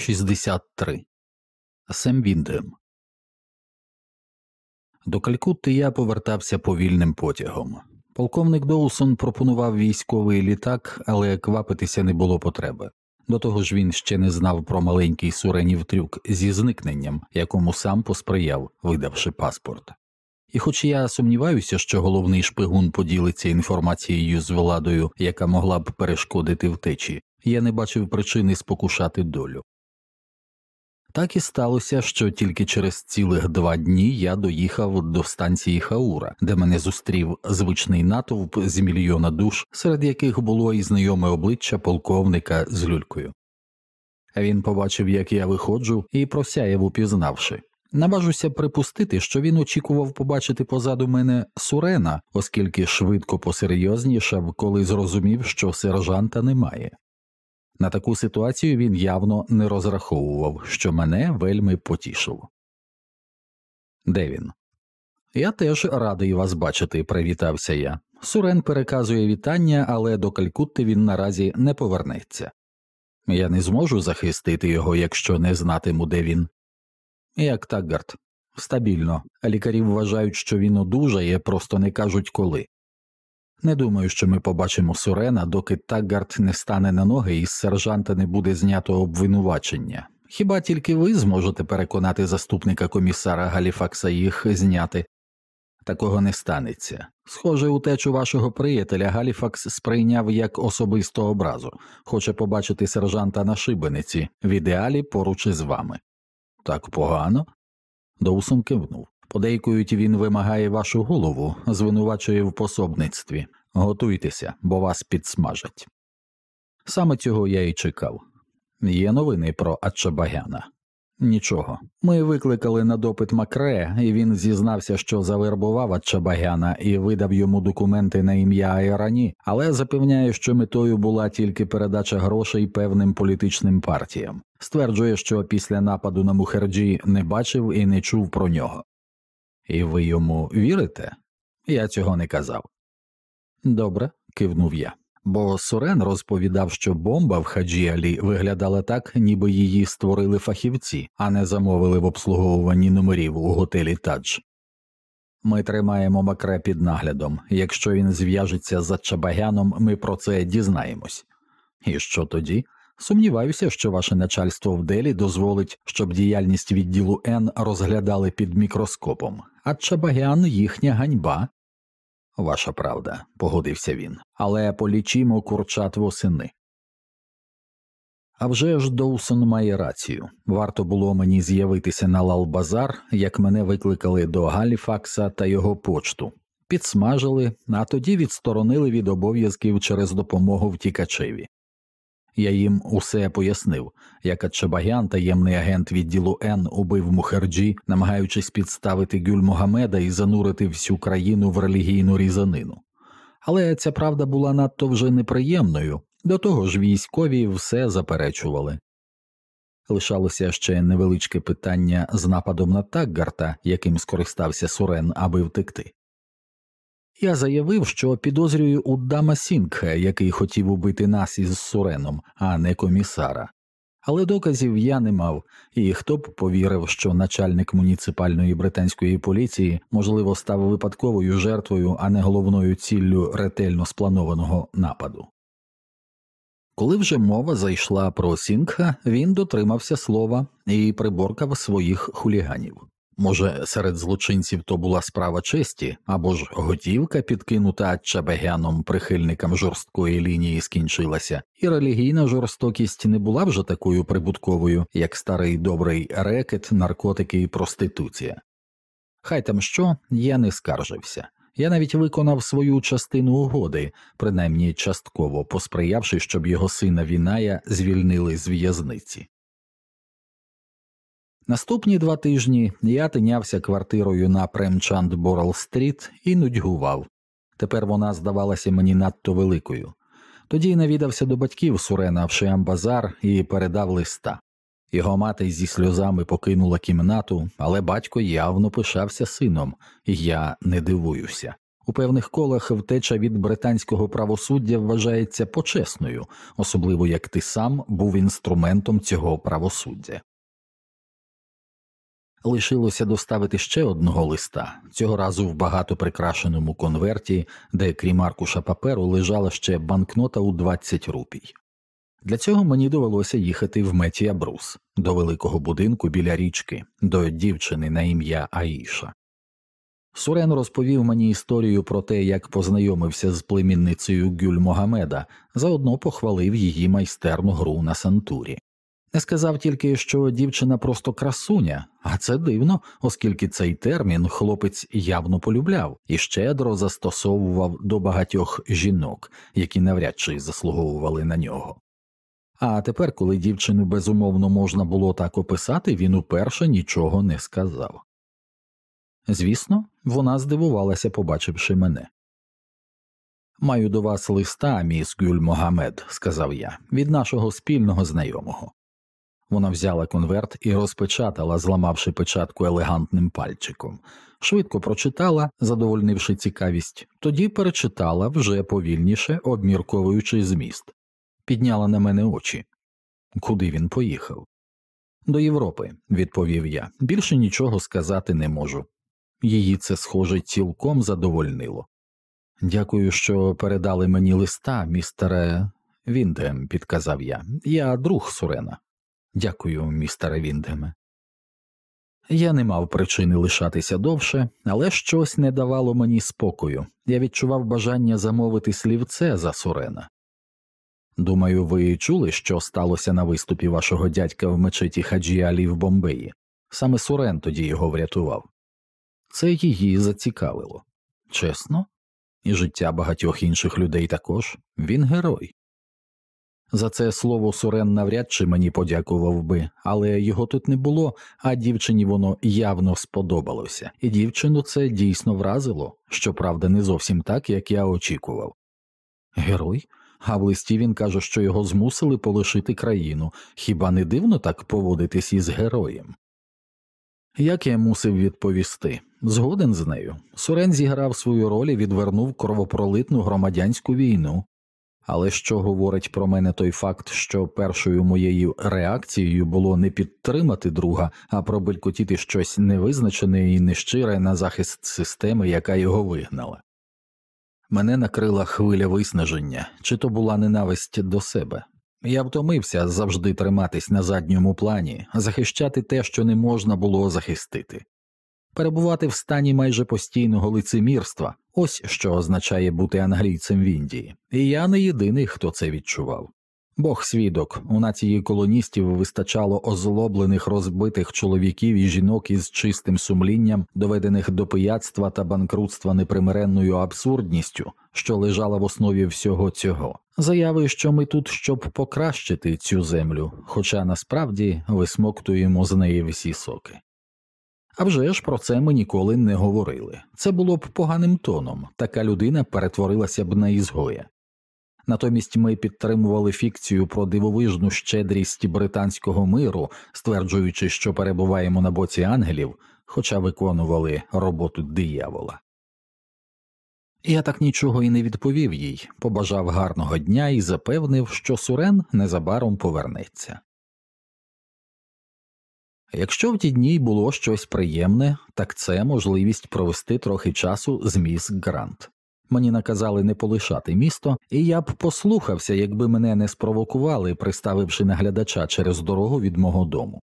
63 Сем Віндем До Калькутти я повертався повільним потягом. Полковник Доусон пропонував військовий літак, але квапитися не було потреби. До того ж він ще не знав про маленький суренів трюк зі зникненням, якому сам посприяв, видавши паспорт. І хоч я сумніваюся, що головний шпигун поділиться інформацією з владою, яка могла б перешкодити втечі, я не бачив причини спокушати долю. Так і сталося, що тільки через цілих два дні я доїхав до станції Хаура, де мене зустрів звичний натовп з мільйона душ, серед яких було і знайоме обличчя полковника з люлькою. Він побачив, як я виходжу, і просяяв, упізнавши. Наважуся припустити, що він очікував побачити позаду мене Сурена, оскільки швидко посерйознішав, коли зрозумів, що сержанта немає. На таку ситуацію він явно не розраховував, що мене вельми потішило. Де він? Я теж радий вас бачити, привітався я. Сурен переказує вітання, але до Калькутти він наразі не повернеться. Я не зможу захистити його, якщо не знатиму, де він. Як Таггарт. Стабільно. Лікарі вважають, що він одужає, просто не кажуть коли. Не думаю, що ми побачимо Сурена, доки Таггарт не стане на ноги і з сержанта не буде знято обвинувачення. Хіба тільки ви зможете переконати заступника комісара Галіфакса їх зняти? Такого не станеться. Схоже, утечу вашого приятеля Галіфакс сприйняв як особисту образу, хоче побачити сержанта на шибениці, в ідеалі поруч із вами. Так погано? Доусон кивнув. Подейкують, він вимагає вашу голову, звинувачує в пособництві. Готуйтеся, бо вас підсмажать. Саме цього я і чекав. Є новини про Ачабагяна. Нічого. Ми викликали на допит Макре, і він зізнався, що завербував Ачабагяна і видав йому документи на ім'я Айрані, але запевняє, що метою була тільки передача грошей певним політичним партіям. Стверджує, що після нападу на Мухерджі не бачив і не чув про нього. І ви йому вірите? Я цього не казав. Добре, кивнув я. Бо Сурен розповідав, що бомба в Хаджіалі виглядала так, ніби її створили фахівці, а не замовили в обслуговуванні номерів у готелі Тадж. Ми тримаємо макре під наглядом. Якщо він зв'яжеться за Чабагяном, ми про це дізнаємось. І що тоді? Сумніваюся, що ваше начальство в Делі дозволить, щоб діяльність відділу Н розглядали під мікроскопом, а Чабагян їхня ганьба. Ваша правда, погодився він, але полічимо курчат восени. А вже ж Доусон має рацію. Варто було мені з'явитися на Лалбазар, як мене викликали до Галіфакса та його почту, підсмажили, а тоді відсторонили від обов'язків через допомогу втікачеві. Я їм усе пояснив, як Ачабагян, таємний агент відділу Н, убив Мухерджі, намагаючись підставити Гюль Могамеда і занурити всю країну в релігійну різанину. Але ця правда була надто вже неприємною, до того ж військові все заперечували. Лишалося ще невеличке питання з нападом на Такгарта, яким скористався Сурен, аби втекти. Я заявив, що підозрюю Уддама Сінгха, який хотів убити нас із Суреном, а не комісара. Але доказів я не мав, і хто б повірив, що начальник муніципальної британської поліції, можливо, став випадковою жертвою, а не головною ціллю ретельно спланованого нападу. Коли вже мова зайшла про Сінгха, він дотримався слова і приборкав своїх хуліганів. Може, серед злочинців то була справа честі або ж готівка, підкинута чабегяном прихильникам жорсткої лінії, скінчилася, і релігійна жорстокість не була вже такою прибутковою, як старий добрий рекет, наркотики і проституція. Хай там що, я не скаржився. Я навіть виконав свою частину угоди, принаймні частково посприявши, щоб його сина Віная звільнили з в'язниці. Наступні два тижні я тинявся квартирою на Премчанд Борал Стріт і нудьгував. Тепер вона здавалася мені надто великою. Тоді навідався до батьків Сурена в Шиамбазар і передав листа. Його мати зі сльозами покинула кімнату, але батько явно пишався сином, і я не дивуюся. У певних колах втеча від британського правосуддя вважається почесною, особливо як ти сам був інструментом цього правосуддя. Лишилося доставити ще одного листа, цього разу в багато прикрашеному конверті, де крім аркуша паперу лежала ще банкнота у 20 рупій. Для цього мені довелося їхати в Метія Брус, до великого будинку біля річки, до дівчини на ім'я Аїша. Сурен розповів мені історію про те, як познайомився з племінницею Гюль Могамеда, заодно похвалив її майстерну гру на сантурі. Не сказав тільки, що дівчина просто красуня, а це дивно, оскільки цей термін хлопець явно полюбляв і щедро застосовував до багатьох жінок, які навряд чи заслуговували на нього. А тепер, коли дівчину безумовно можна було так описати, він уперше нічого не сказав. Звісно, вона здивувалася, побачивши мене. Маю до вас листа, міс Гюль Могамед, сказав я, від нашого спільного знайомого. Вона взяла конверт і розпечатала, зламавши печатку елегантним пальчиком, швидко прочитала, задовольнивши цікавість, тоді перечитала вже повільніше, обмірковуючи зміст, підняла на мене очі. Куди він поїхав? До Європи, відповів я, більше нічого сказати не можу. Її це, схоже, цілком задовольнило. Дякую, що передали мені листа, містере Віндем, підказав я. Я друг Сурена. Дякую, містере Віндеме. Я не мав причини лишатися довше, але щось не давало мені спокою. Я відчував бажання замовити слівце за Сурена. Думаю, ви чули, що сталося на виступі вашого дядька в мечеті Хаджі Алі в Бомбеї. Саме Сурен тоді його врятував. Це її зацікавило. Чесно, і життя багатьох інших людей також він герой. За це слово Сурен навряд чи мені подякував би, але його тут не було, а дівчині воно явно сподобалося, і дівчину це дійсно вразило, щоправда, не зовсім так, як я очікував. Герой? А в листі він каже, що його змусили полишити країну, хіба не дивно так поводитись із героєм? Як я мусив відповісти, згоден з нею. Сурен зіграв свою роль і відвернув кровопролитну громадянську війну, але що говорить про мене той факт, що першою моєю реакцією було не підтримати друга, а пробелькотіти щось невизначене і нещире на захист системи, яка його вигнала. Мене накрила хвиля виснаження, чи то була ненависть до себе. Я втомився завжди триматись на задньому плані, захищати те, що не можна було захистити перебувати в стані майже постійного лицемірства, ось що означає бути англійцем в Індії, і я не єдиний, хто це відчував. Бог свідок, у нації колоністів вистачало озлоблених розбитих чоловіків і жінок із чистим сумлінням, доведених до пияцтва та банкрутства непримиренною абсурдністю, що лежала в основі всього цього, заяви, що ми тут, щоб покращити цю землю, хоча насправді висмоктуємо з неї всі соки. А вже ж про це ми ніколи не говорили. Це було б поганим тоном, така людина перетворилася б на ізгоя. Натомість ми підтримували фікцію про дивовижну щедрість британського миру, стверджуючи, що перебуваємо на боці ангелів, хоча виконували роботу диявола. Я так нічого і не відповів їй, побажав гарного дня і запевнив, що Сурен незабаром повернеться. Якщо в ті дні було щось приємне, так це можливість провести трохи часу з міс Грант. Мені наказали не полишати місто, і я б послухався, якби мене не спровокували, приставивши наглядача через дорогу від мого дому.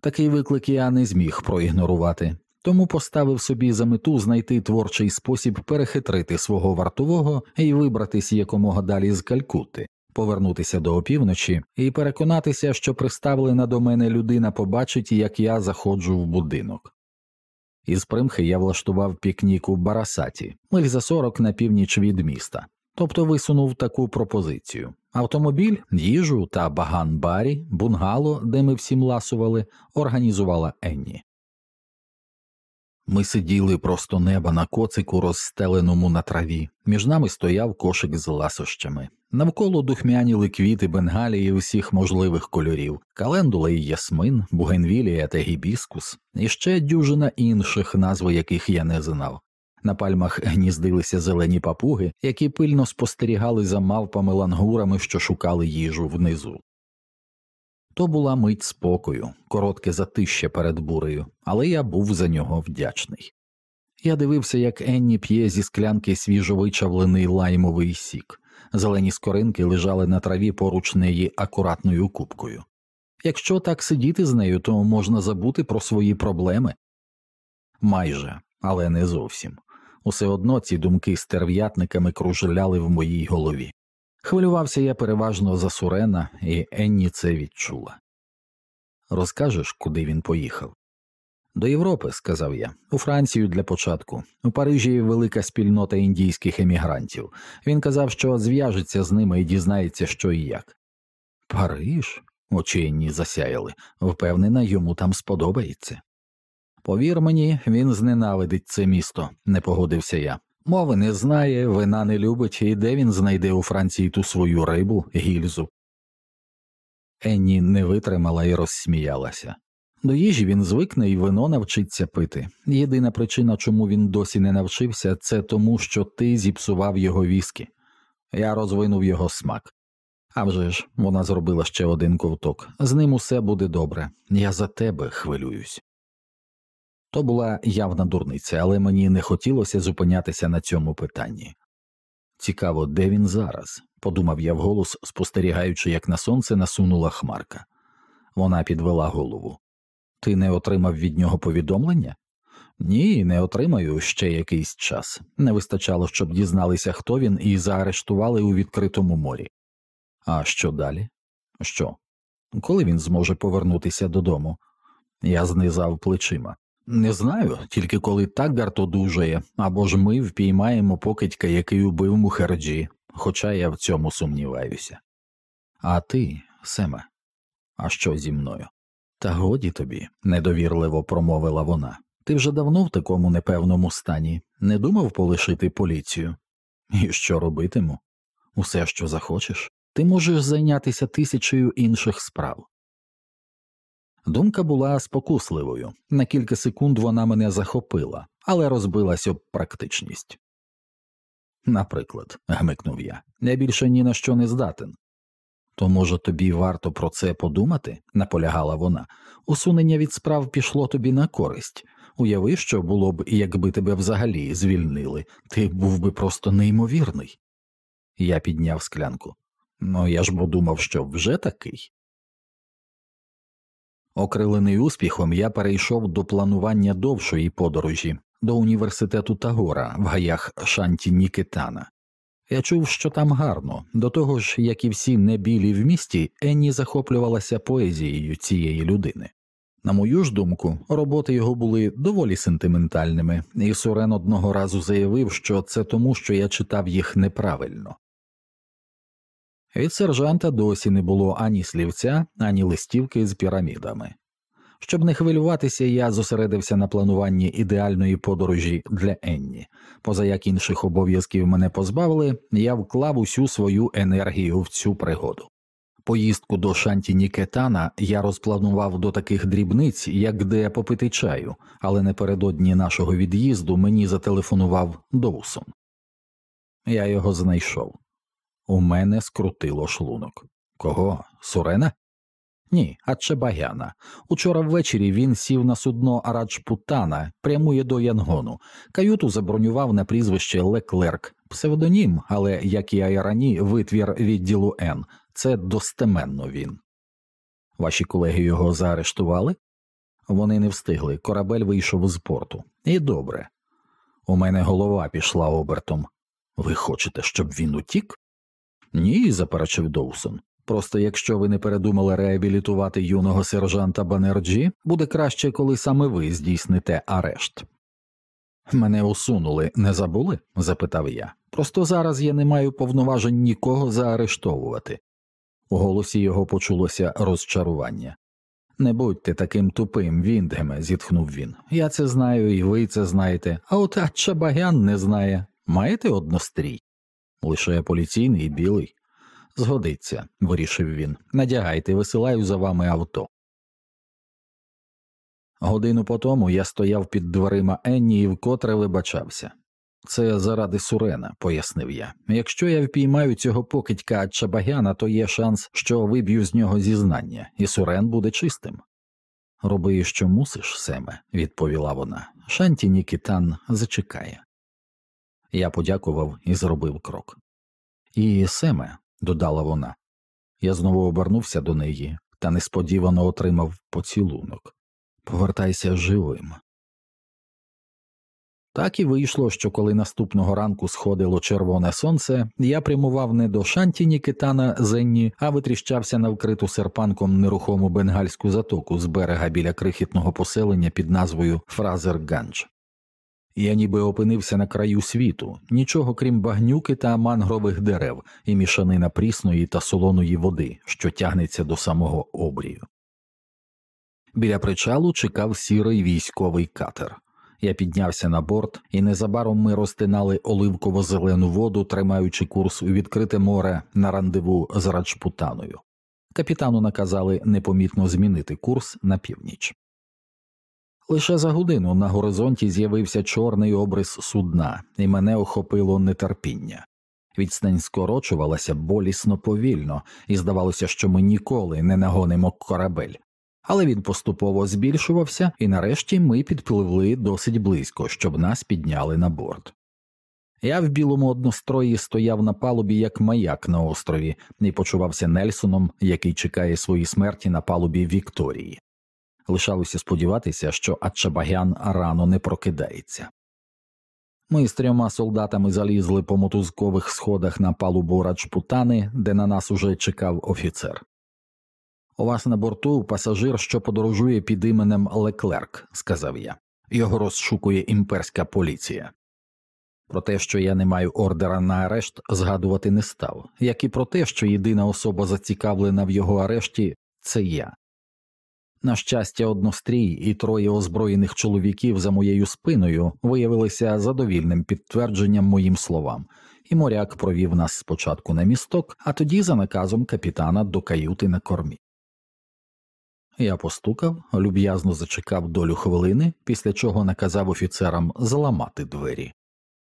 Такий виклик я не зміг проігнорувати, тому поставив собі за мету знайти творчий спосіб перехитрити свого вартового і вибратись якомога далі з Калькутти, повернутися до опівночі і переконатися, що приставлена до мене людина побачить, як я заходжу в будинок. Із примхи я влаштував пікнік у Барасаті, миль за сорок на північ від міста, тобто висунув таку пропозицію автомобіль, їжу та баган барі, бунгало, де ми всім ласували, організувала Енні. Ми сиділи просто неба на коцику, розстеленому на траві, між нами стояв кошик з ласощами, навколо духмяніли квіти бенгалії всіх можливих кольорів, календула і ясмин, бугенвілія та гібіскус, і ще дюжина інших, назви яких я не знав. На пальмах гніздилися зелені папуги, які пильно спостерігали за мавпами лангурами, що шукали їжу внизу. То була мить спокою, коротке затище перед бурею, але я був за нього вдячний. Я дивився, як Енні п'є зі склянки свіжовичавлений лаймовий сік, зелені скоринки лежали на траві поруч неї акуратною кубкою. Якщо так сидіти з нею, то можна забути про свої проблеми. Майже, але не зовсім. Усе одно ці думки стерв'ятниками кружляли в моїй голові. Хвилювався я переважно за Сурена, і Енні це відчула. Розкажеш, куди він поїхав? До Європи, сказав я, у Францію для початку. У Парижі велика спільнота індійських емігрантів. Він казав, що зв'яжеться з ними і дізнається, що і як. Париж? очі Енні засяяли, впевнена, йому там сподобається. Повір мені, він зненавидить це місто, не погодився я. Мови не знає, вина не любить, і де він знайде у Франції ту свою рибу, гільзу. Енні не витримала і розсміялася. До їжі він звикне і вино навчиться пити. Єдина причина, чому він досі не навчився, це тому, що ти зіпсував його віскі. Я розвинув його смак. А вже ж, вона зробила ще один ковток. З ним усе буде добре. Я за тебе хвилююсь. То була явна дурниця, але мені не хотілося зупинятися на цьому питанні. Цікаво, де він зараз, подумав я вголос, спостерігаючи, як на сонце насунула хмарка. Вона підвела голову. Ти не отримав від нього повідомлення? Ні, не отримаю ще якийсь час. Не вистачало, щоб дізналися, хто він, і заарештували у відкритому морі. А що далі? Що? Коли він зможе повернутися додому? Я знизав плечима. Не знаю, тільки коли Таггарт одужає, або ж ми впіймаємо покидька, який убив Мухерджі, хоча я в цьому сумніваюся. А ти, Семе, а що зі мною? Та годі тобі, недовірливо промовила вона. Ти вже давно в такому непевному стані, не думав полишити поліцію? І що робитиму? Усе, що захочеш, ти можеш зайнятися тисячею інших справ. Думка була спокусливою, на кілька секунд вона мене захопила, але розбилась об практичність. Наприклад, гмикнув я, я більше ні на що не здатен. То, може, тобі варто про це подумати, наполягала вона. Усунення від справ пішло тобі на користь. Уяви, що було б, якби тебе взагалі звільнили, ти був би просто неймовірний. Я підняв склянку. Ну я ж бо думав, що вже такий. Окрилений успіхом, я перейшов до планування довшої подорожі до університету Тагора в гаях Шанті Нікетана. Я чув, що там гарно, до того ж, як і всі небілі в місті, Енні захоплювалася поезією цієї людини. На мою ж думку, роботи його були доволі сентиментальними, і Сурен одного разу заявив, що це тому, що я читав їх неправильно. Від сержанта досі не було ані слівця, ані листівки з пірамідами. Щоб не хвилюватися, я зосередився на плануванні ідеальної подорожі для Енні. Поза як інших обов'язків мене позбавили, я вклав усю свою енергію в цю пригоду. Поїздку до Шанті Нікетана я розпланував до таких дрібниць, як де попити чаю, але напередодні нашого від'їзду мені зателефонував Доусон. Я його знайшов. У мене скрутило шлунок. Кого? Сурена? Ні, Ачебагяна. Учора ввечері він сів на судно Араджпутана, прямує до Янгону. Каюту забронював на прізвище Леклерк, псевдонім, але, як і Айрані, витвір відділу Н. Це достеменно він. Ваші колеги його заарештували? Вони не встигли. Корабель вийшов з порту. І добре. У мене голова пішла обертом. Ви хочете, щоб він утік? Ні, заперечив Доусон. Просто якщо ви не передумали реабілітувати юного сержанта Банерджі, буде краще, коли саме ви здійсните арешт. Мене усунули, не забули? запитав я. Просто зараз я не маю повноважень нікого заарештовувати. У голосі його почулося розчарування. Не будьте таким тупим, Віндгеме, зітхнув він. Я це знаю, і ви це знаєте, а от Чабагян не знає. Маєте однострій? Лише поліційний і білий. Згодиться, вирішив він. Надягайте, висилаю за вами авто. Годину по тому я стояв під дверима Енні і вкотре вибачався. Це заради Сурена, пояснив я. Якщо я впіймаю цього покидька Чабагяна, то є шанс, що виб'ю з нього зізнання, і Сурен буде чистим. Роби, що мусиш, Семе, відповіла вона. Шанті Нікітан зачекає. Я подякував і зробив крок. І Семе, додала вона, я знову обернувся до неї та несподівано отримав поцілунок. Повертайся живим. Так і вийшло, що коли наступного ранку сходило червоне сонце, я прямував не до шантіні китана Зенні, а витріщався на вкриту серпанком нерухому бенгальську затоку з берега біля крихітного поселення під назвою Фразер Ганч. Я ніби опинився на краю світу, нічого крім багнюки та мангрових дерев і мішанина прісної та солоної води, що тягнеться до самого обрію. Біля причалу чекав сірий військовий катер. Я піднявся на борт, і незабаром ми розтинали оливково зелену воду, тримаючи курс у відкрите море на рандеву з Раджпутаною. Капітану наказали непомітно змінити курс на північ. Лише за годину на горизонті з'явився чорний обрис судна, і мене охопило нетерпіння. Відстань скорочувалася болісно повільно, і здавалося, що ми ніколи не нагонимо корабель. Але він поступово збільшувався, і нарешті ми підпливли досить близько, щоб нас підняли на борт. Я в білому однострої стояв на палубі як маяк на острові і почувався Нельсоном, який чекає свої смерті на палубі Вікторії. Лишалося сподіватися, що Ачабагян рано не прокидається. Ми з трьома солдатами залізли по мотузкових сходах на палубу Раджпутани, де на нас уже чекав офіцер. У вас на борту пасажир, що подорожує під іменем Леклерк, сказав я, його розшукує імперська поліція. Про те, що я не маю ордера на арешт, згадувати не став, як і про те, що єдина особа зацікавлена в його арешті це я. На щастя, однострій і троє озброєних чоловіків за моєю спиною виявилися задовільним підтвердженням моїм словам, і моряк провів нас спочатку на місток, а тоді за наказом капітана до каюти на кормі. Я постукав, люб'язно зачекав долю хвилини, після чого наказав офіцерам зламати двері.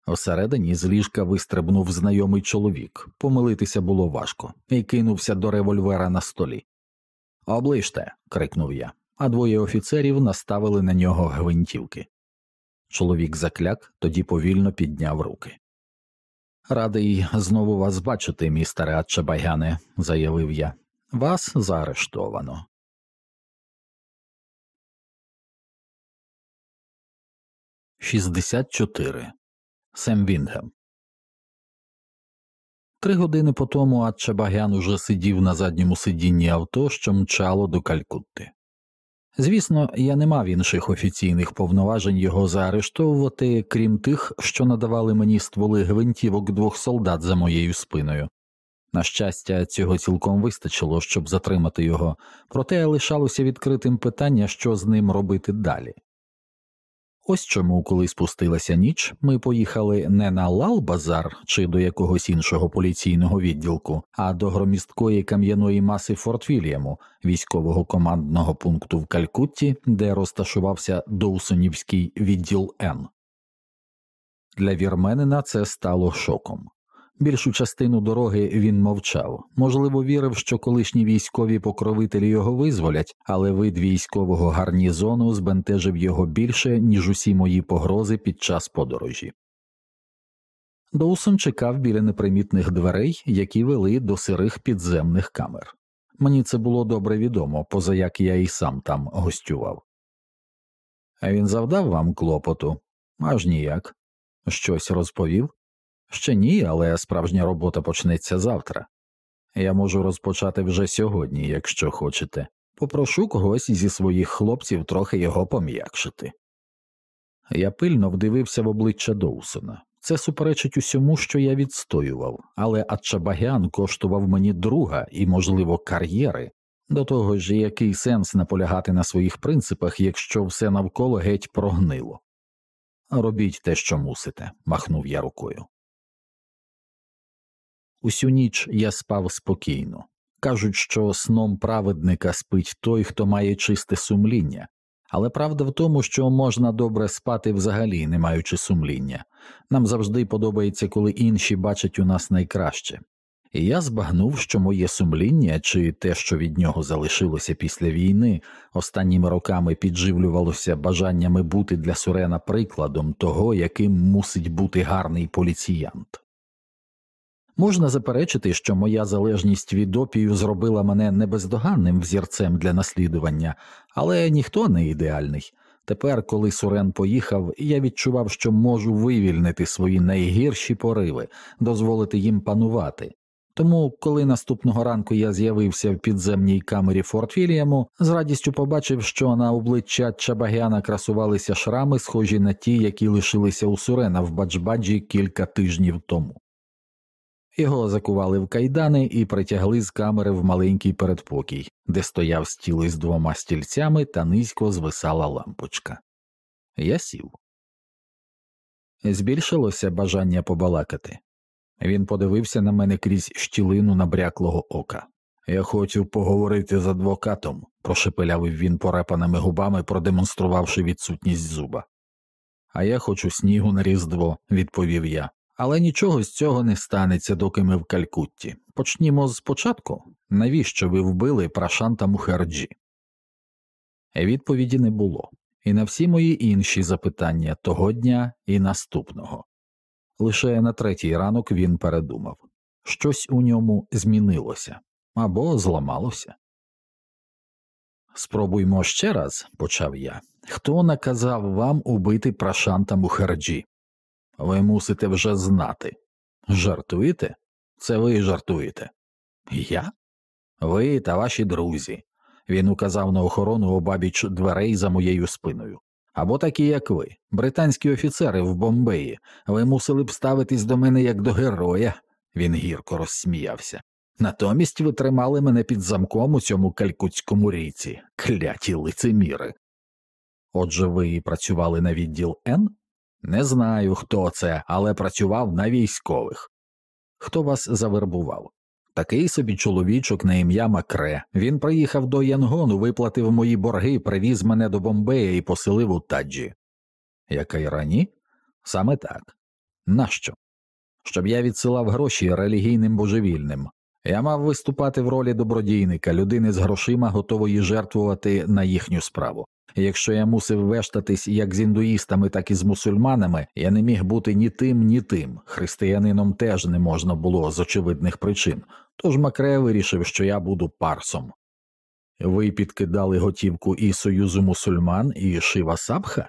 Осередині з ліжка вистрибнув знайомий чоловік, помилитися було важко, і кинувся до револьвера на столі. Оближте. крикнув я, а двоє офіцерів наставили на нього гвинтівки. Чоловік закляк, тоді повільно підняв руки. Радий знову вас бачити, містере Ачабайгане, заявив я. Вас заарештовано. 64. Сем Вінгем. Три години по тому Ачабагян уже сидів на задньому сидінні авто, що мчало до Калькутти. Звісно, я не мав інших офіційних повноважень його заарештовувати, крім тих, що надавали мені стволи гвинтівок двох солдат за моєю спиною. На щастя, цього цілком вистачило, щоб затримати його, проте лишалося відкритим питання, що з ним робити далі. Ось чому, коли спустилася ніч, ми поїхали не на Лал-Базар чи до якогось іншого поліційного відділку, а до громісткої кам'яної маси Форт Вільяму, військового командного пункту в Калькутті, де розташувався Доусонівський відділ Н. Для вірменина це стало шоком. Більшу частину дороги він мовчав, можливо, вірив, що колишні військові покровителі його визволять, але вид військового гарнізону збентежив його більше, ніж усі мої погрози під час подорожі. Доусон чекав біля непримітних дверей, які вели до сирих підземних камер. Мені це було добре відомо, поза як я і сам там гостював. А він завдав вам клопоту? Аж ніяк. Щось розповів? Ще ні, але справжня робота почнеться завтра. Я можу розпочати вже сьогодні, якщо хочете. Попрошу когось зі своїх хлопців трохи його пом'якшити. Я пильно вдивився в обличчя Доусона. Це суперечить усьому, що я відстоював, але Ачабагян коштував мені друга і, можливо, кар'єри. До того ж, який сенс наполягати на своїх принципах, якщо все навколо геть прогнило. Робіть те, що мусите, махнув я рукою. Усю ніч я спав спокійно. Кажуть, що сном праведника спить той, хто має чисте сумління, Але правда в тому, що можна добре спати взагалі, не маючи сумління. Нам завжди подобається, коли інші бачать у нас найкраще. І я збагнув, що моє сумління чи те, що від нього залишилося після війни, останніми роками підживлювалося бажаннями бути для Сурена прикладом того, яким мусить бути гарний поліціянт. Можна заперечити, що моя залежність від опію зробила мене небездоганним взірцем для наслідування, але ніхто не ідеальний. Тепер, коли Сурен поїхав, я відчував, що можу вивільнити свої найгірші пориви, дозволити їм панувати. Тому, коли наступного ранку я з'явився в підземній камері Форт Вільяму, з радістю побачив, що на обличчя Чабагяна красувалися шрами, схожі на ті, які лишилися у Сурена в Баджбаджі кілька тижнів тому. Його закували в кайдани і притягли з камери в маленький передпокій, де стояв стіл із двома стільцями та низько звисала лампочка. Я сів. Збільшилося бажання побалакати. Він подивився на мене крізь щілину набряклого ока. Я хочу поговорити з адвокатом, прошепелявив він порепаними губами, продемонструвавши відсутність зуба. А я хочу снігу на різдво, відповів я. Але нічого з цього не станеться, доки ми в Калькутті. Почнімо з початку. Навіщо ви вбили Прашанта Мухерджі? Відповіді не було, і на всі мої інші запитання того дня і наступного. Лише на третій ранок він передумав щось у ньому змінилося або зламалося. Спробуймо ще раз, почав я. Хто наказав вам убити Прашанта Мухерджі? Ви мусите вже знати. Жартуєте? Це ви жартуєте. Я? Ви та ваші друзі. Він указав на охорону обабіч дверей за моєю спиною. Або такі, як ви, британські офіцери в Бомбеї, ви мусили б ставитись до мене як до героя, він гірко розсміявся. Натомість ви тримали мене під замком у цьому калькутському ріці, кляті лицеміри. Отже, ви працювали на відділ Н? Не знаю, хто це, але працював на військових. Хто вас завербував? Такий собі чоловічок на ім'я Макре. Він приїхав до Янгону, виплатив мої борги, привіз мене до Бомбея і поселив у таджі. Яка й рані? Саме так. Нащо? Щоб я відсилав гроші релігійним божевільним. Я мав виступати в ролі добродійника, людини з грошима, готової жертвувати на їхню справу. Якщо я мусив вештатись як з індуїстами, так і з мусульманами, я не міг бути ні тим, ні тим. Християнином теж не можна було з очевидних причин, тож Макре вирішив, що я буду парсом. Ви підкидали готівку і Союзу мусульман, і Шива Сабха?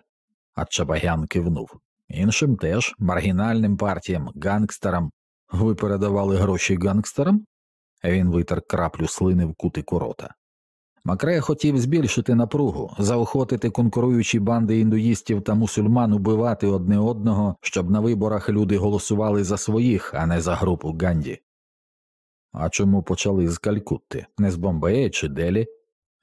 А Чабагян кивнув. Іншим теж, маргінальним партіям, гангстерам. Ви передавали гроші гангстерам? Він витер краплю слини в кутику рота. Макре хотів збільшити напругу, заохотити конкуруючі банди індуїстів та мусульман убивати одне одного, щоб на виборах люди голосували за своїх, а не за групу Ганді. А чому почали з Калькутти, не з Бомбея чи Делі?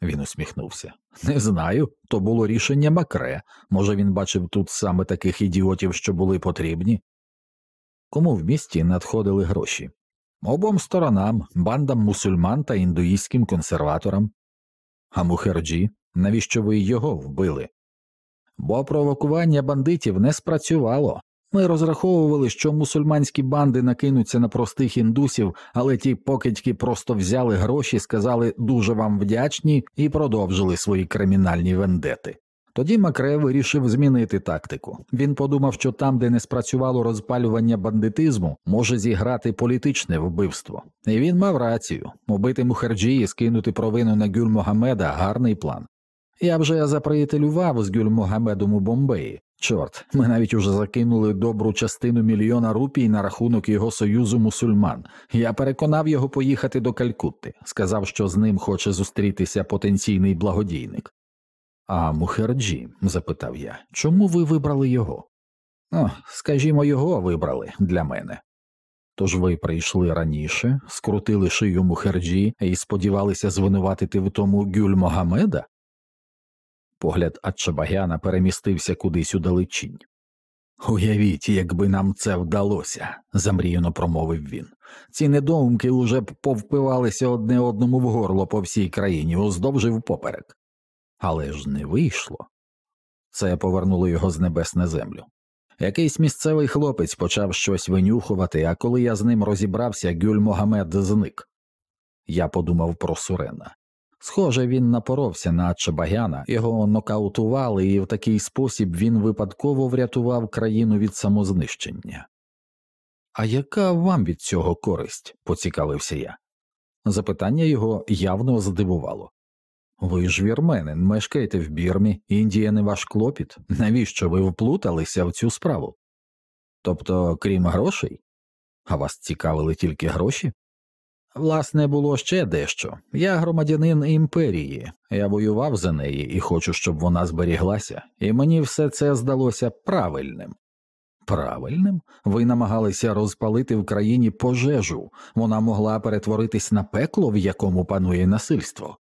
Він усміхнувся. Не знаю, то було рішення Макре. Може, він бачив тут саме таких ідіотів, що були потрібні. Кому в місті надходили гроші? Обом сторонам, бандам мусульман та індуїстським консерваторам. А Мухерджі, навіщо ви його вбили? Бо провокування бандитів не спрацювало. Ми розраховували, що мусульманські банди накинуться на простих індусів, але ті покидьки просто взяли гроші, сказали дуже вам вдячні і продовжили свої кримінальні вендети. Тоді Макре вирішив змінити тактику. Він подумав, що там, де не спрацювало розпалювання бандитизму, може зіграти політичне вбивство. І він мав рацію убити Мухерджі і скинути провину на Гюль Могамеда гарний план. Я вже заприятелював з Гюль Могамедом у Бомбеї. Чорт, ми навіть уже закинули добру частину мільйона рупій на рахунок його союзу мусульман. Я переконав його поїхати до Калькутти, сказав, що з ним хоче зустрітися потенційний благодійник. А Мухерджі, запитав я, чому ви вибрали його? «О, Скажімо, його вибрали для мене. Тож ви прийшли раніше, скрутили шию Мухерджі і сподівалися звинуватити в тому Гюль Могамеда? Погляд Ачабагяна перемістився кудись у далечінь. Уявіть, якби нам це вдалося, замріяно промовив він. Ці недоумки уже б повпивалися одне одному в горло по всій країні, уздовж і. Але ж не вийшло. Це повернуло його з небес на землю. Якийсь місцевий хлопець почав щось винюхувати, а коли я з ним розібрався, Гюль Могамед зник. Я подумав про Сурена. Схоже, він напоровся на Чебагяна, його нокаутували, і в такий спосіб він випадково врятував країну від самознищення. А яка вам від цього користь? поцікавився я. Запитання його явно здивувало. Ви ж вірменин, мешкаєте в бірмі, Індія не ваш клопіт. Навіщо ви вплуталися в цю справу? Тобто, крім грошей? А вас цікавили тільки гроші? Власне, було ще дещо. Я громадянин імперії, я воював за неї і хочу, щоб вона зберіглася, і мені все це здалося правильним. Правильним? Ви намагалися розпалити в країні пожежу, вона могла перетворитись на пекло, в якому панує насильство.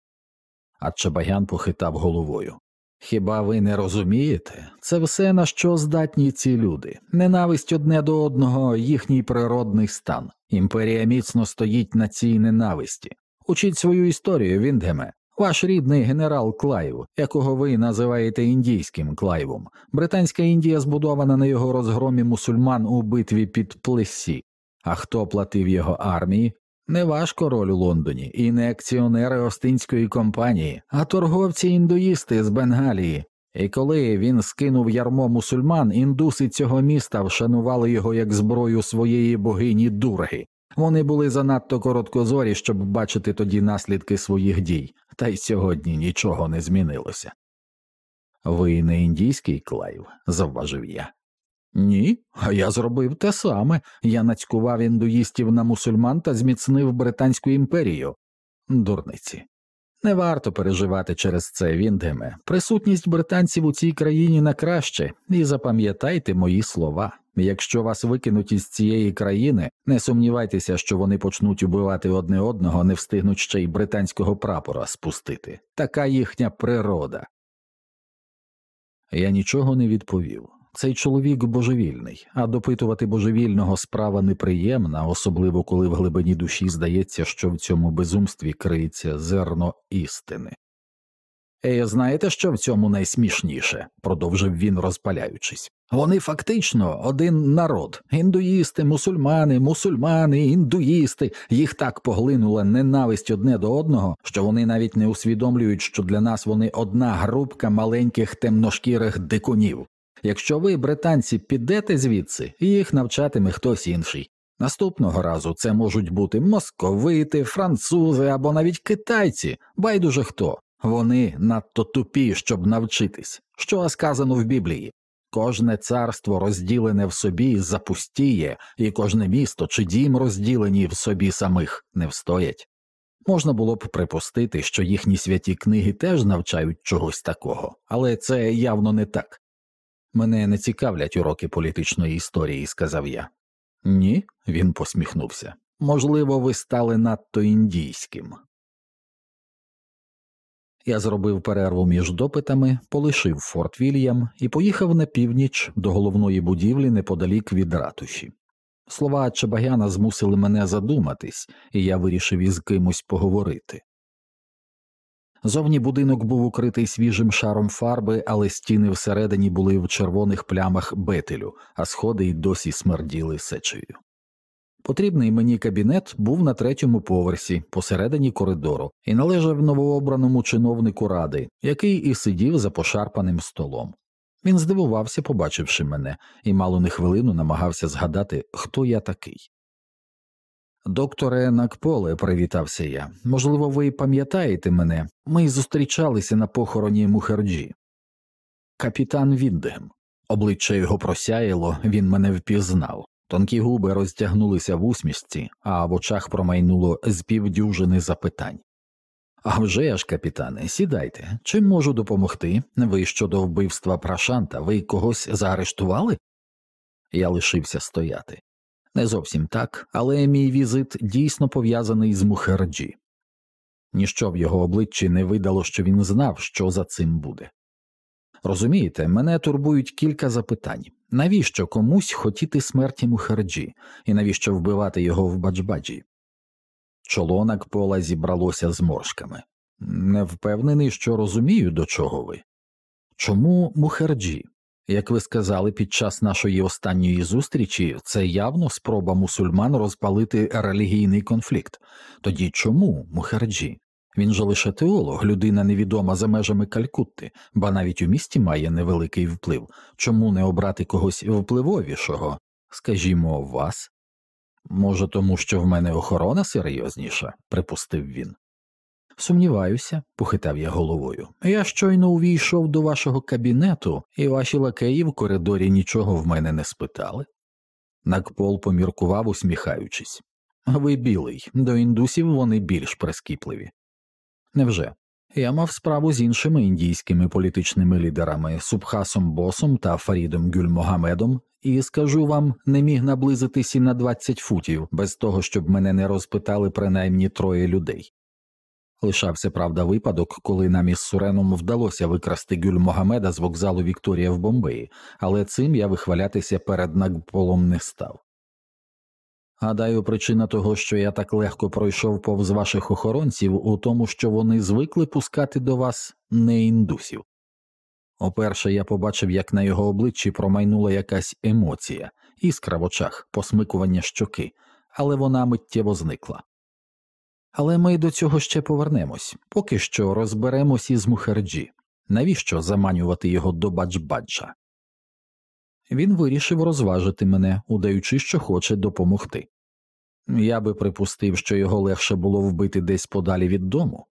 Ачабагян похитав головою. Хіба ви не розумієте? Це все на що здатні ці люди, ненависть одне до одного, їхній природний стан. Імперія міцно стоїть на цій ненависті. Учіть свою історію, Віндгеме. Ваш рідний генерал Клайв, якого ви називаєте індійським Клайвом. Британська Індія збудована на його розгромі мусульман у битві під Плесі. А хто платив його армії? Не ваш король у Лондоні і не акціонери Остинської компанії, а торговці індуїсти з Бенгалії. І коли він скинув ярмо мусульман, індуси цього міста вшанували його як зброю своєї богині дурги. Вони були занадто короткозорі, щоб бачити тоді наслідки своїх дій, та й сьогодні нічого не змінилося. Ви не індійський клайв, завважив я. Ні, а я зробив те саме я нацькував індуїстів на мусульман та зміцнив Британську імперію. Дурниці. Не варто переживати через це, Віндеме. Присутність британців у цій країні на краще, і запам'ятайте мої слова. Якщо вас викинуть із цієї країни, не сумнівайтеся, що вони почнуть убивати одне одного, не встигнуть ще й британського прапора спустити. Така їхня природа. Я нічого не відповів. Цей чоловік божевільний, а допитувати божевільного справа неприємна, особливо коли в глибині душі здається, що в цьому безумстві криється зерно істини. «Е, знаєте, що в цьому найсмішніше? продовжив він, розпаляючись. Вони фактично один народ індуїсти, мусульмани, мусульмани, індуїсти, їх так поглинула ненависть одне до одного, що вони навіть не усвідомлюють, що для нас вони одна групка маленьких темношкірих дикунів. Якщо ви, британці, підете звідси, їх навчатиме хтось інший. Наступного разу це можуть бути московити, французи або навіть китайці, байдуже хто. Вони надто тупі, щоб навчитись, що сказано в Біблії. Кожне царство розділене в собі запустіє, і кожне місто чи дім розділені в собі самих не встоять. Можна було б припустити, що їхні святі книги теж навчають чогось такого, але це явно не так. Мене не цікавлять уроки політичної історії, сказав я. Ні, він посміхнувся. Можливо, ви стали надто індійським. Я зробив перерву між допитами, полишив Форт Вільям і поїхав на північ до головної будівлі неподалік від ратуші. Слова Чабагяна змусили мене задуматись, і я вирішив із кимось поговорити. Зовні будинок був укритий свіжим шаром фарби, але стіни всередині були в червоних плямах бетелю, а сходи й досі смерділи сечею. Потрібний мені кабінет був на третьому поверсі, посередині коридору, і належав новообраному чиновнику ради, який і сидів за пошарпаним столом. Він здивувався, побачивши мене, і мало не хвилину намагався згадати, хто я такий. Докторе Накполе, привітався я. Можливо, ви пам'ятаєте мене. Ми зустрічалися на похороні Мухерджі. Капітан Віндем. Обличчя його просяяло, він мене впізнав. Тонкі губи розтягнулися в усмішці, а в очах промайнуло з півдюжини запитань. «А вже ж, капітане, сідайте, чим можу допомогти? Ви щодо вбивства Прашанта, ви когось заарештували? Я лишився стояти. Не зовсім так, але мій візит дійсно пов'язаний з Мухерджі. Ніщо в його обличчі не видало, що він знав, що за цим буде. Розумієте, мене турбують кілька запитань навіщо комусь хотіти смерті Мухерджі, і навіщо вбивати його в баджбаджі? Чоло Накпола зібралося зморшками. Не впевнений, що розумію, до чого ви. Чому Мухерджі? Як ви сказали під час нашої останньої зустрічі, це явно спроба мусульман розпалити релігійний конфлікт. Тоді чому Мухерджі? Він же лише теолог, людина невідома за межами Калькутти, ба навіть у місті має невеликий вплив. Чому не обрати когось впливовішого? Скажімо, вас? Може, тому що в мене охорона серйозніша, припустив він. Сумніваюся, похитав я головою. Я щойно увійшов до вашого кабінету, і ваші лакеї в коридорі нічого в мене не спитали. Накпол поміркував, усміхаючись. Ви білий, до індусів вони більш прискіпливі. Невже? Я мав справу з іншими індійськими політичними лідерами Субхасом Босом та Фарідом Гюльмогамедом, і скажу вам, не міг наблизитись і на 20 футів без того, щоб мене не розпитали принаймні троє людей. Лишався правда випадок, коли нам із Суреном вдалося викрасти Гюль Могамеда з вокзалу Вікторія в Бомбеї, але цим я вихвалятися перед Нагполом не став. Гадаю, причина того, що я так легко пройшов повз ваших охоронців, у тому, що вони звикли пускати до вас не індусів. Оперше я побачив, як на його обличчі промайнула якась емоція, іскра в очах, посмикування щоки, але вона миттєво зникла. Але ми до цього ще повернемось, поки що розберемось із Мухерджі. Навіщо заманювати його до Баджбаджа? Він вирішив розважити мене, удаючи, що хоче допомогти. Я би припустив, що його легше було вбити десь подалі від дому.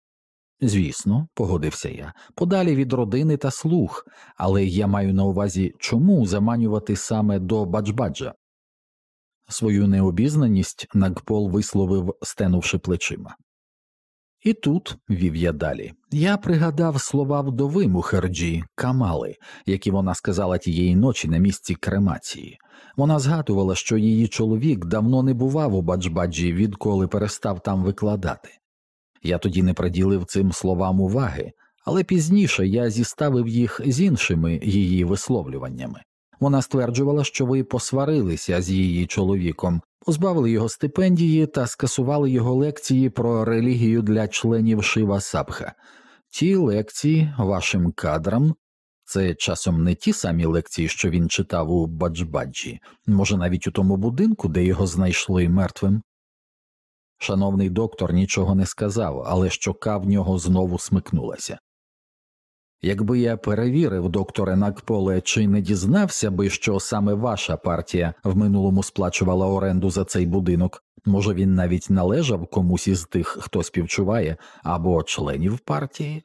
Звісно, погодився я, подалі від родини та слуг, але я маю на увазі, чому заманювати саме до Баджбаджа. Свою необізнаність Накпол висловив, стенувши плечима. І тут, вів я далі, я пригадав слова вдови Мухерджі Камали, які вона сказала тієї ночі на місці кремації. Вона згадувала, що її чоловік давно не бував у Баджбаджі, відколи перестав там викладати. Я тоді не приділив цим словам уваги, але пізніше я зіставив їх з іншими її висловлюваннями. Вона стверджувала, що ви посварилися з її чоловіком, позбавили його стипендії та скасували його лекції про релігію для членів Шива Сабха. Ті лекції вашим кадрам. Це часом не ті самі лекції, що він читав у Баджбаджі, може, навіть у тому будинку, де його знайшли мертвим. Шановний доктор нічого не сказав, але щока в нього знову смикнулася. Якби я перевірив, докторе Накполе, чи не дізнався би, що саме ваша партія в минулому сплачувала оренду за цей будинок, може він навіть належав комусь із тих, хто співчуває, або членів партії?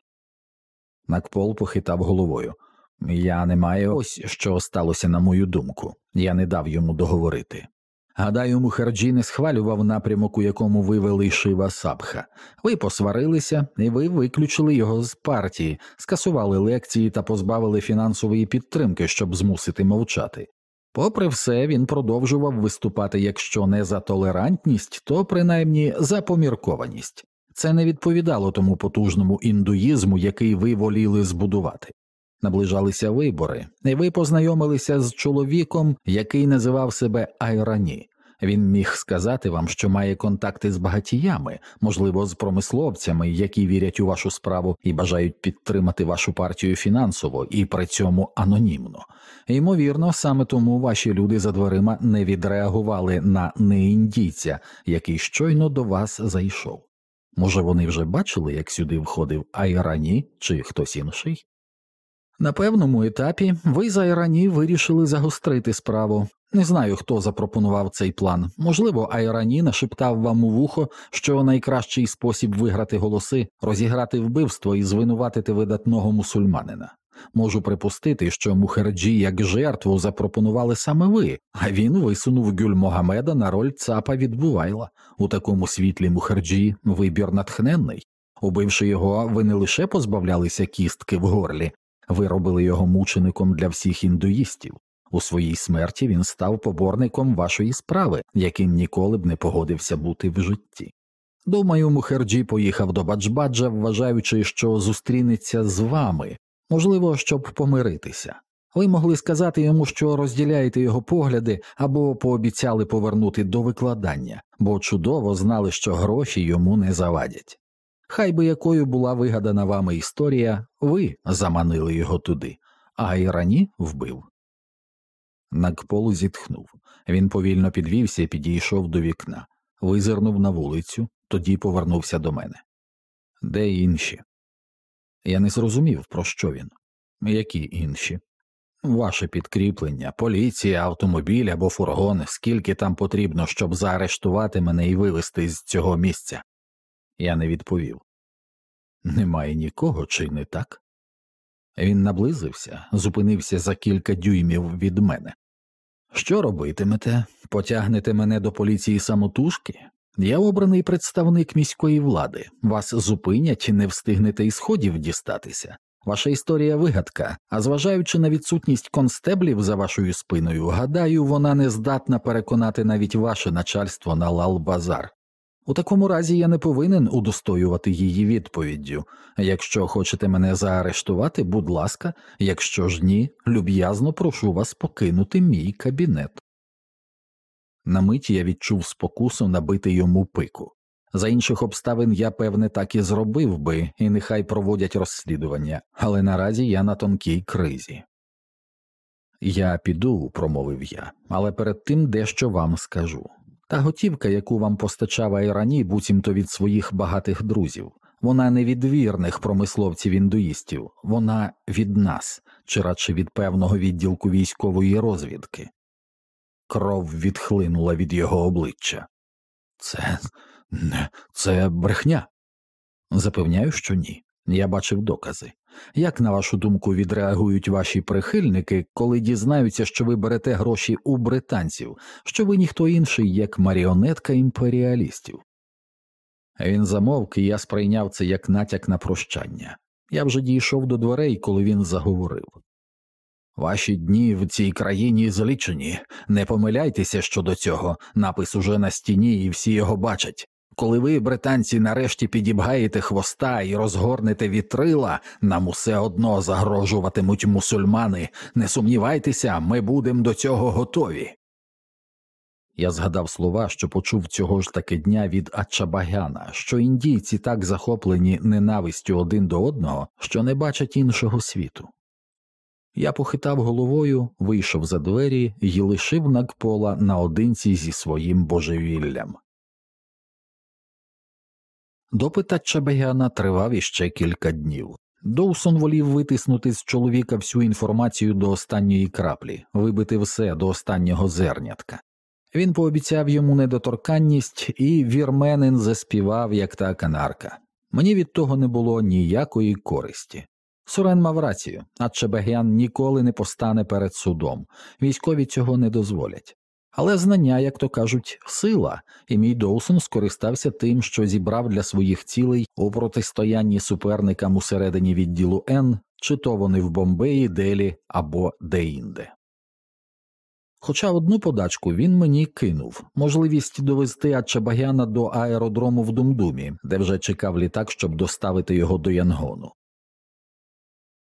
Накпол похитав головою. Я не маю ось що сталося на мою думку, я не дав йому договорити. Гадаю, Мухерджі не схвалював напрямок, у якому ви вели Шива Сабха. Ви посварилися, і ви виключили його з партії, скасували лекції та позбавили фінансової підтримки, щоб змусити мовчати. Попри все, він продовжував виступати, якщо не за толерантність, то принаймні за поміркованість. Це не відповідало тому потужному індуїзму, який ви воліли збудувати. Наближалися вибори, і ви познайомилися з чоловіком, який називав себе Айрані. Він міг сказати вам, що має контакти з багатіями, можливо, з промисловцями, які вірять у вашу справу і бажають підтримати вашу партію фінансово і при цьому анонімно. Ймовірно, саме тому ваші люди за дверима не відреагували на неіндійця, який щойно до вас зайшов. Може, вони вже бачили, як сюди входив Айрані чи хтось інший? На певному етапі ви за Ірані вирішили загострити справу. Не знаю, хто запропонував цей план. Можливо, Айрані нашептав вам у вухо, що найкращий спосіб виграти голоси розіграти вбивство і звинуватити видатного мусульманина. Можу припустити, що Мухерджі як жертву запропонували саме ви, а він висунув Гюль Могамеда на роль цапа відбувайла. У такому світлі Мухерджі вибір натхненний. Убивши його, ви не лише позбавлялися кістки в горлі, ви робили його мучеником для всіх індуїстів. У своїй смерті він став поборником вашої справи, яким ніколи б не погодився бути в житті. Думаю, Мухерджі поїхав до Баджбаджа, вважаючи, що зустрінеться з вами, можливо, щоб помиритися. Ви могли сказати йому, що розділяєте його погляди або пообіцяли повернути до викладання, бо чудово знали, що гроші йому не завадять. Хай би якою була вигадана вами історія, ви заманили його туди, а Ірані вбив. Накполу зітхнув. Він повільно підвівся і підійшов до вікна, визирнув на вулицю, тоді повернувся до мене. Де інші? Я не зрозумів, про що він. Які інші? Ваше підкріплення, поліція, автомобіль або фургон, скільки там потрібно, щоб заарештувати мене і вивезти з цього місця? Я не відповів. Немає нікого, чи не так? Він наблизився, зупинився за кілька дюймів від мене. Що робитимете? Потягнете мене до поліції самотужки? Я обраний представник міської влади. Вас зупинять і не встигнете із сходів дістатися. Ваша історія вигадка, а зважаючи на відсутність констеблів за вашою спиною, гадаю, вона не здатна переконати навіть ваше начальство на Лал-Базар. У такому разі я не повинен удостоювати її відповіддю. Якщо хочете мене заарештувати, будь ласка, якщо ж ні, люб'язно прошу вас покинути мій кабінет. На мить я відчув спокусу набити йому пику. За інших обставин я, певне, так і зробив би, і нехай проводять розслідування, але наразі я на тонкій кризі. Я піду, промовив я, але перед тим дещо вам скажу. Та готівка, яку вам постачав Айрані, буцімто від своїх багатих друзів, вона не від вірних промисловців індуїстів, вона від нас, чи радше від певного відділку військової розвідки. Кров відхлинула від його обличчя. Це не це брехня. Запевняю, що ні. Я бачив докази. Як, на вашу думку, відреагують ваші прихильники, коли дізнаються, що ви берете гроші у британців, що ви ніхто інший, як маріонетка імперіалістів? Він замовк, і я сприйняв це як натяк на прощання. Я вже дійшов до дверей, коли він заговорив. Ваші дні в цій країні злічені, не помиляйтеся щодо цього, напис уже на стіні, і всі його бачать. Коли ви, британці, нарешті підібгаєте хвоста і розгорнете вітрила, нам усе одно загрожуватимуть мусульмани. Не сумнівайтеся, ми будемо до цього готові. Я згадав слова, що почув цього ж таки дня від Ачабагяна, що індійці так захоплені ненавистю один до одного, що не бачать іншого світу. Я похитав головою, вийшов за двері і лишив Нагпола наодинці зі своїм божевіллям. Допит Чабегяна тривав іще кілька днів. Доусон волів витиснути з чоловіка всю інформацію до останньої краплі, вибити все до останнього зернятка. Він пообіцяв йому недоторканність, і вірменин заспівав, як та канарка. Мені від того не було ніякої користі. Сурен мав рацію, а Чебегян ніколи не постане перед судом, військові цього не дозволять. Але знання, як то кажуть, сила, і мій Доусон скористався тим, що зібрав для своїх цілей у протистоянні суперникам усередині відділу Н, чи то вони в Бомбеї, Делі або деінде. Хоча одну подачку він мені кинув можливість довести Ачабагяна до аеродрому в Думдумі, де вже чекав літак, щоб доставити його до Янгону.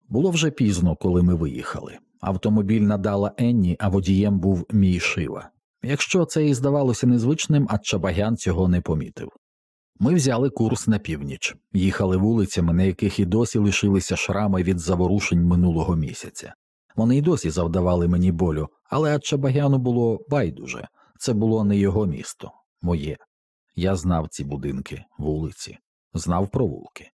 Було вже пізно, коли ми виїхали. Автомобіль надала Енні, а водієм був мій шива. Якщо це і здавалося незвичним, а Чабагян цього не помітив. Ми взяли курс на північ, їхали вулицями, на яких і досі лишилися шрами від заворушень минулого місяця. Вони й досі завдавали мені болю, але Чабагяну було байдуже це було не його місто, моє. Я знав ці будинки, вулиці, знав провулки.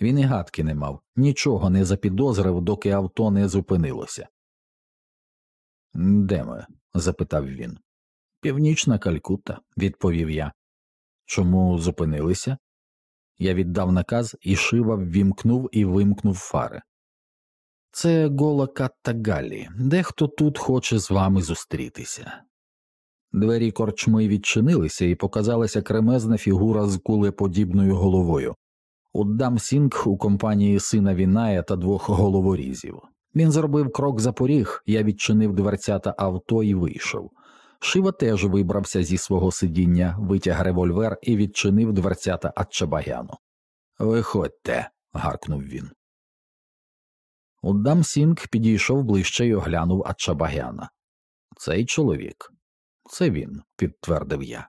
Він і гадки не мав, нічого не запідозрив, доки авто не зупинилося. Де ми? запитав він. Північна Калькутта, відповів я. Чому зупинилися? Я віддав наказ і шива ввімкнув і вимкнув фари. Це Гола Катта Галлі. Дехто тут хоче з вами зустрітися. Двері корчми відчинилися і показалася кремезна фігура з кулеподібною головою. Уддам Сінг у компанії сина Віная та двох головорізів. Він зробив крок за поріг, я відчинив дверцята авто і вийшов. Шива теж вибрався зі свого сидіння, витяг револьвер і відчинив дверцята Ачабагяну. Виходьте, гаркнув він. Уддам Сінг підійшов ближче і оглянув Ачабагяна. Цей чоловік. Це він, підтвердив я.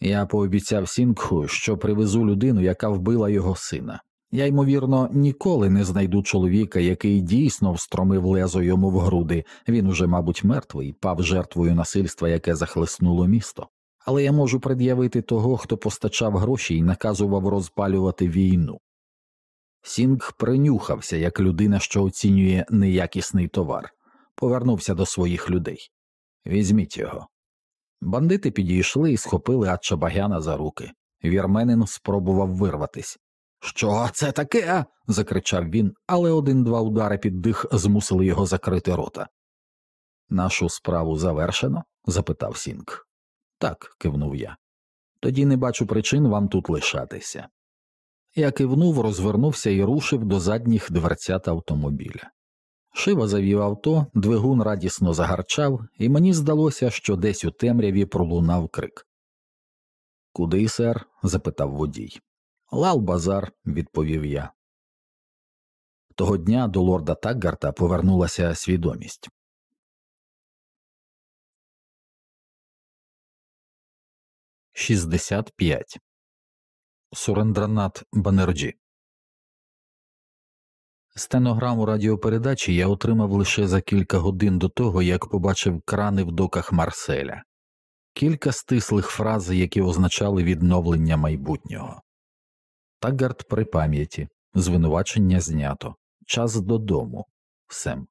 Я пообіцяв Сінгху, що привезу людину, яка вбила його сина. Я, ймовірно, ніколи не знайду чоловіка, який дійсно встромив лезо йому в груди. Він уже, мабуть, мертвий, пав жертвою насильства, яке захлеснуло місто. Але я можу пред'явити того, хто постачав гроші і наказував розпалювати війну. Сінг принюхався як людина, що оцінює неякісний товар, повернувся до своїх людей. Візьміть його. Бандити підійшли і схопили Ачабагяна за руки. Вірменин спробував вирватись. Що це таке? закричав він, але один-два удари під дих змусили його закрити рота. Нашу справу завершено? запитав Сінг. Так, кивнув я. Тоді не бачу причин вам тут лишатися. Я кивнув, розвернувся і рушив до задніх дверцят автомобіля. Шива завів авто, двигун радісно загарчав, і мені здалося, що десь у темряві пролунав крик. Куди, сер? запитав водій. Лалбазар, відповів я. Того дня до лорда Таггарта повернулася свідомість. Шістдесят п'ять Сурендранат Банерджі Стенограму радіопередачі я отримав лише за кілька годин до того, як побачив крани в доках Марселя, кілька стислих фраз, які означали відновлення майбутнього. Таггарт при пам'яті, звинувачення знято, час додому, Сем.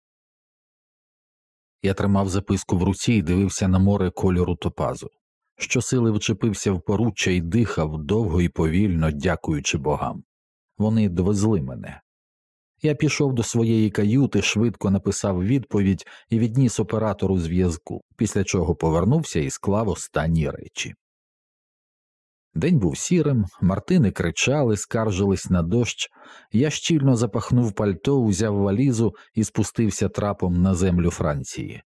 Я тримав записку в руці і дивився на море кольору топазу. Щосили вчепився в поруччя і дихав довго і повільно, дякуючи богам. Вони довезли мене. Я пішов до своєї каюти, швидко написав відповідь і відніс оператору зв'язку, після чого повернувся і склав останні речі. День був сірим, мартини кричали, скаржились на дощ. Я щільно запахнув пальто, узяв валізу і спустився трапом на землю Франції.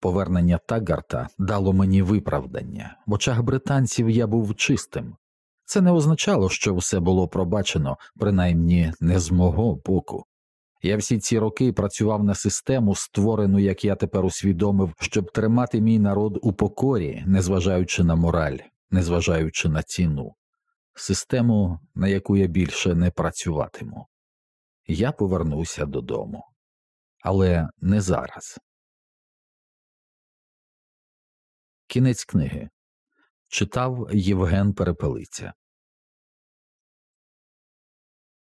Повернення Тагарта дало мені виправдання, в очах британців я був чистим. Це не означало, що все було пробачено, принаймні не з мого боку. Я всі ці роки працював на систему, створену, як я тепер усвідомив, щоб тримати мій народ у покорі, незважаючи на мораль, незважаючи на ціну, систему, на яку я більше не працюватиму. Я повернуся додому, але не зараз. Кінець книги читав Євген Перепелиця.